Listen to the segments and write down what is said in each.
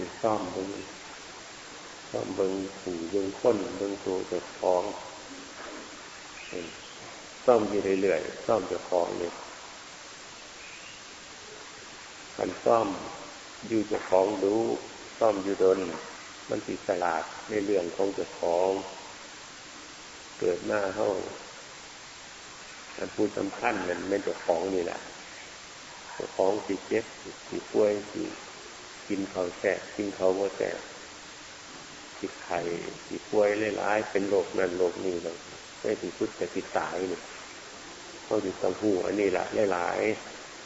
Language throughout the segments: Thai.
คือซ่อมเบิ้งซ่อมเบิ้งหูเบิ้งค้นเบิ้งตัวจะฟ้องซ่อมอยู่เรื่อยๆซ่อมจะฟ้องเลยมันซ่อมอยู่จะฟ้องรู้ซ่อมอยู่ดน มันติสลาดในเรื่องของจะฟ้อง เกิดหน้าเฮ้าอันพูดสำคัญมันไม่จะฟ้องนี่แหละจะฟ้องสีเจ็บสีป่วยสี กินเขาแสบกินเขาว่าแสบสีไข่สีป่วยร้ายเป็นโรคนั้นโรคนี้เลยไม่ถึงพุทธแต่ติดตายเนี่ยเขาถึงต้องหูอันนี้แหละหลาย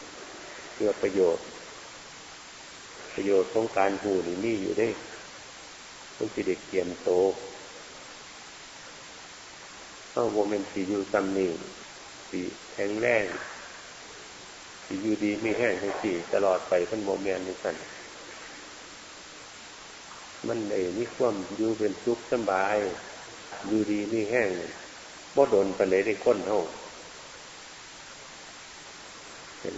ๆเพื่อประโยชน์ ประโยชน์ของการหูนี่มีอยู่ได้ต้องสิเด็กเกียมโตเข้าโมเมนต์สีอยู่ตำหนิสีแข็งแรงสีอยู่ดีไม่แห้งทั้งสี่ตลอดไปพันโมเมนต์นี้กัน มันเลยมีความอยู่เป็นสุขสบาย อยู่ดีม่แห้งบ่โดนไปเลยได้ก้นเท่า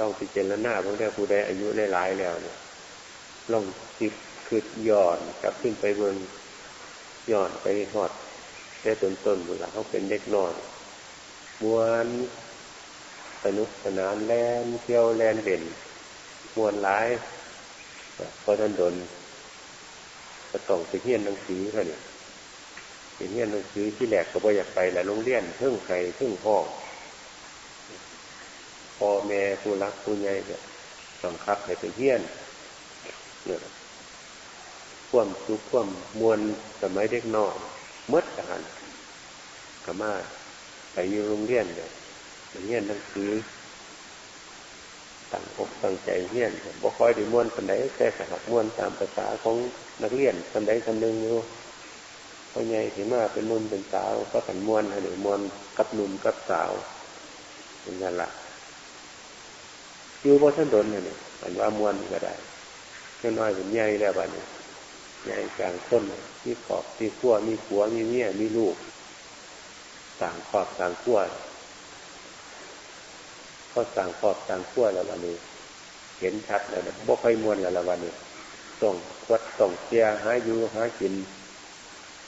ลองพิจารณาพวกนี้ผู้ใดอายุหลายแล้วเนี่ยลองจิตคืดย่อนกลับขึ้นไปบนย่อนไปหอดแต่ต้นต้นเวลาเขาเป็นเด็กนอนมวนสนุกสนานแลนเที่ยวแลนเด่นมวนร้ายพอท่านโดน ก็ต้องไปเฮียนหนังสือค่ะเนี่ยไปเฮียนหนังสือที่แหลกก็บ่อยากไปแหละโรงเรียนเพิ่งใครเพิ่งห้อพ่อแม่ผู้รักผู้ใหญ่เนี่ยบังคับให้ไปเฮียนเนี่ยพ่วมสุขพ่วมมวลสมัยเด็กน้อยมดกันกมาไปอยู่โรงเรียนเนี่ยไปเฮียนหนังสือ ตั้งอกตั้งใจเฮียนบ่ค่อยได้ม้วนปันไดแค่สักม้วนตามภาษาของนักเรียนปันไดคำนึงอยู่พ่อใหญ่ถือมาเป็นนุ่นเป็นสาวก็ขันม้วนหรือม้วนกับนุ่มกับสาวเป็นกันละอยู่บ่ท่านโดนเนี่ยอันว่าม้วนก็ได้แค่น้อยเป็นใหญ่แล้วบ้านี้ใหญ่กลางต้นมีขอบมีขั้วมีผัวมีเมียมีลูกต่างขอบต่างขั้ว ก็ต่างขอบต่างขั้วแล้ววันนี้ เห็นชัดแล้วนะบ่ค่อยมวนแล้ววันนี้ส่งวัดส่งเสียหาอยู่หากิน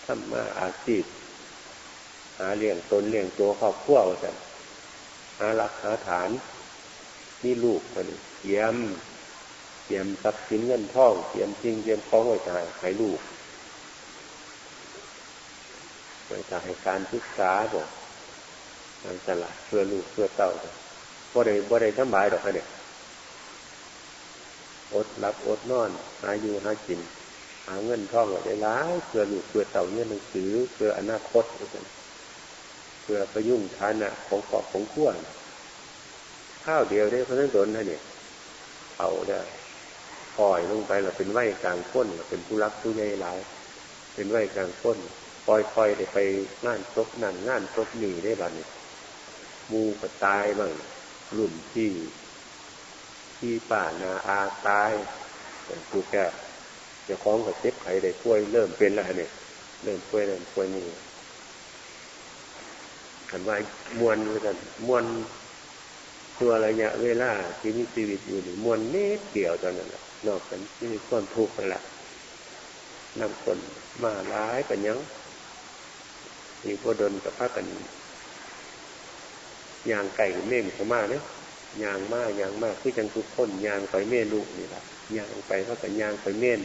ทำมาอาชีพหาเลี้ยงตนเลี้ยงตัวครอบครัวกันหารักหาฐานนี่ลูกคนเตรียมเตรียมทรัพย์สินเงินทองเตรียมจริงเตรียมของไว้ถ่ายให้ลูกไว้ถ่ายการศึกษาบอกการตลาดเพื่อลูกเพื่อเต้า บ่ได้บ่ได้ทำบายดอกเนี่ยอดรับอดนอน หาอยู่หากิน หาเงินท่องอะไรล้าเพื่อลูกเพื่อเต่าเนี่ยหนังสือเพื่ออนาคตเพื่อประยุ่งฐานะของขอบของขั้วข้าวเดียวได้เพราะนั้นโดนนะเนี่ยเอาได้ปล่อยลงไปเราเป็นไหวกลางพ้นเราเป็นผู้รักผู้ใหญ่หลาย เป็นไหวกลางพ้นปล่อยคอยได้ไปงานศพนั่นงานศพนี่ได้บัดนี้มูก็ตายบ้าง รุ่นที่ที่ป่านาอาตายเป็นผู้แก่จะคล้องกับเจ็บไข้ได้ป่วยเริ่มเป็นแล้วเนี่ยเริ่มป่วยเริ่มป่วยนี่ขันว่ามวนกันมวนตัวระยะเวลาที่มีชีวิตอยู่นี่มวนเน็ดเดียวตอนนั้นแหละนอกจากที่ความทุกข์นั่นแหละนำคนมาร้ายกันยังมีพวดนกับพระกัน ยางไก่เม่นเขามาเนี่ยยางมากยางมากคือจังทุกคนยางไปเม่นลูกนี่แหละยางไปเขากันยางไปเม่น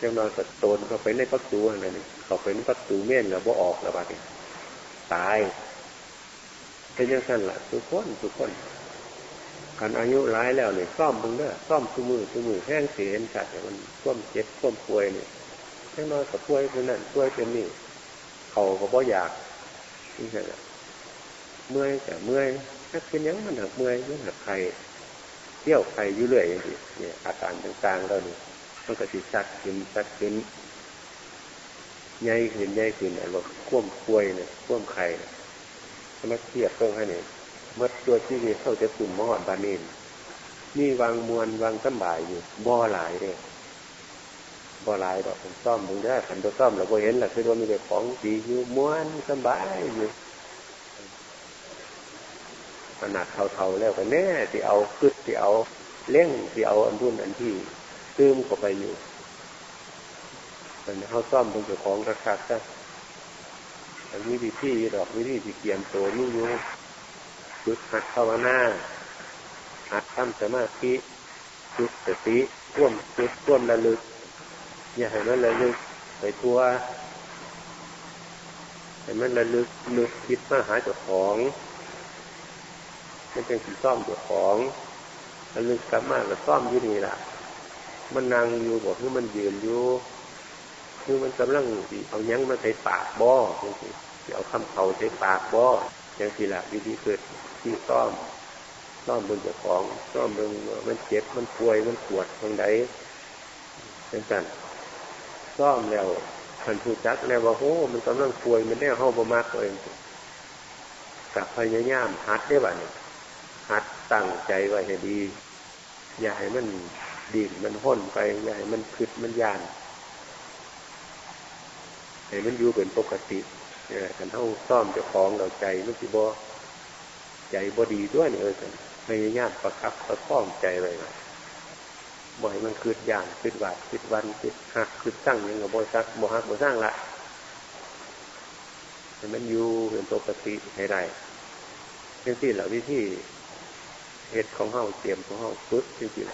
จังนอนสัตโตนเขาไปในประตูอะไรนี่เขาไปในประตูเม่นแล้วบ่ออกแล้วบ้านี้ตายเป็นยังสั้นละทุกคนทุกคนขันอายุร้ายแล้วเนี่ยซ่อมมึงเด้อซ่อมทุมือทุมือแห้งเสียนชัดมันท่วมเจ็บท่วมป่วยเนี่ยแค่น้อยกับป่วยเป็นนั่นป่วยเป็นนี่เขาก็บ่อยากนี่ใช่ไหม เมื่อยแต่เมื่อยถ้าเป็นยังมันหักเมื่อยมันหักไข่เที่ยวไข่ยุ่เรื่อยอย่างนี้เนี่ยอาการต่างๆเราเนี่มันก็ติดชัดขึ้นชัดขึ้นใหญ่ขึ้นใหญ่ขึ้นไอ้รถข่วมป่วยเนี่ยข่วมไข่มาเทียบเพิ่งให้เนี่ยเมื่อตัวที่มีเข้าจะตุ่มมอดบานินนี่วางมวลวางสบายอยู่บ่อหลายเลยบ่อหลายดอกผมซ่อมมึงได้ขันตัวซ่อมเราก็เห็นแหละคือว่ามีแต่ของดีอยู่ม้วนสบายอยู่ ขนาดเท่าๆแล้วกันแน่ที่เอาคึดที่เอาเล่งที่เอาอันรุ่นอันที่ซึมเข้าไปอยู่มันเขาซ่อมเป็นเจ้าของราคาซะอันนี้วิธีดอกวิธีที่เกียนตัวนี่อยู่จุดหัดภาวนาหัดทำสมาธิจุดสติร่วมจุดร่วมระลึก อย่าให้มันระลึกไปตัวให้มันระลึกนึกคิดมาหาเจ้าของ มันเป็นสีซ่อมเจ้าของระลึกกลับมาแล้วซ่อมอยู่นี่แหละมันนั่งอยู่บอกคือมันยืนอยู่คือมันกำลังสีเอายั้งมาใส่ปากบ่อเอาคำเขาใส่ปากบ่ออย่างที่ละวิธีเกิดที่ซ่อมซ่อมบนเจ้าของซ่อมบนมันเจ็บมันป่วยมันปวดตรงไหนเป็นกันซ่อมแล้วขันผู้จักแล้วว่าโอ้มันกำลังป่วยมันแน่ห้องประมาทตัวเองกับพยายามหัดได้บ่เนี่ย หัดตั้งใจไว้ให้ดี อย่าให้มันดิ่นมันห้นไป อย่าให้มันคืดมันยานให้มันอยู่เป็นปกติเนี่ยกันเท่าซ่อมเจ้าของเราใจมันสิบอใจบอดีด้วยเนี่ยเออพยายามประคับประคองใจไว้บ่อยมันคืดยานคืดวาดคืดวันคืดหักคืดตั้งยังกับบ่ซักบ่หักบ่สร้างละให้มันอยู่เป็นปกติให้ได้เรื่องที่เหล่าวิธี เหตุของเฮาเตรียมของเฮาฝึกจริง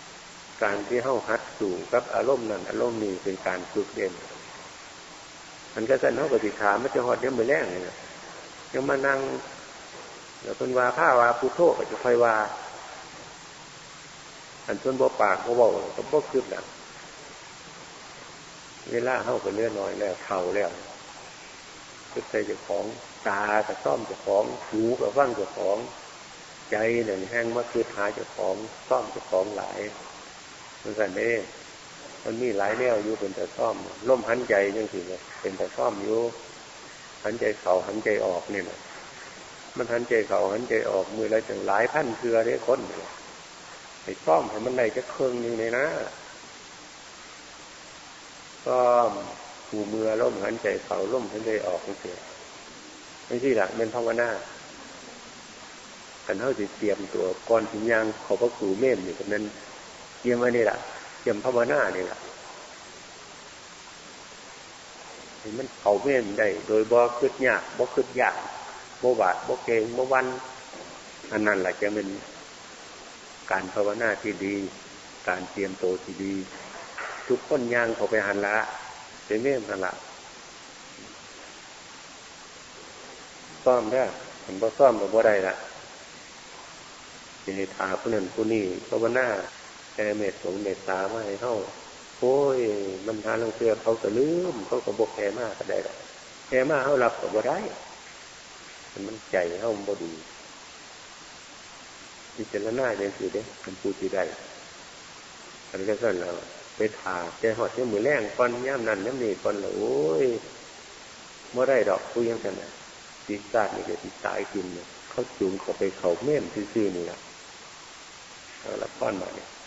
ๆการที่เฮาฮัดสู่กับอารมณ์นั้นอารมณ์นี้เป็นการฝึกเด่นมันก็สั่นเฮาปฏิขามันจะหอดเดี๋ยวมือแรงเลยนะยังมานั่งแล้วเป็นว่าผ้าว่าพุทโธก็จะคอยว่า อันส่วนบ่ปากบ่บอกก็บ่คืบหลังเวลาเข้าไปเลื่อนน้อยแล้วเข่าแล้วก็ใจเจ้าของตากับซ่อมเจ้าของหูกับว่างเจ้าของ ใจเนี่ยแห้งมาคือหาเจ้าของซ่อมเจ้าของหลายมือนกันเด้มันมีหลายแนวอยู่เป็นแต่ซ่อมล่มหันใจยังสิเลยเป็นแต่ซ่อมอยู่หันใจเข่าหันใจออกเนี่ยนะมันหันใจเข่าหันใจออกมืออะไรจังหลายพันเคือได้คนให้ซ่อมให้มันได้จะเครื่องนึงเลยนะซ่อมหูมือล่มหันใจเข่าล่มหันใจออกเสียไม่ใช่หลักเป็นภาวนา กันเท่าสิเตรียมตัวก่อนถึงยังขอพระครูเม่มนี่กันนั้นเตรียมไว้นี่แหละเตรียมภาวนานี่แหละเห็นมันเขาเม่มได้ โดยบ่คืดยากบ่คืดยากบ่บาดบ่เกงบ่วันอันนั้นแหละจะเป็นการภาวนาที่ดี การเตรียมตัวที่ดี ทุกคนย่างเขาไปหันละเป็นเม่มหันละซ่อมได้เห็ซ่อมกับบ่ได้ละ จะให้ถาผู้นั้นผู้นี้ภาวนาแอเมตสงเมตตามาให้เขาโอ้ยมันหาลงเสือเขาก็ลืมเขาก็บกแคมากก็ได้ละแคมากเขารับก็บ่ได้มันใจเขาบ่ดีพิจารณาอย่างสิเด้คำพูดที่ได้อันนี้ก็สั่นเราไปถาใจหอดเที่มือแรงก่อนย่ำนั่นย่ำนี่ก่อนละโอ้ยเมื่อได้ดอกคุยยังกันนะติดตาดนี่ก็ติดตายกินเนี่ยเขาจูงเขาไปเขาเม่มซื่อๆนี่แหละ Kalau lapan maknanya.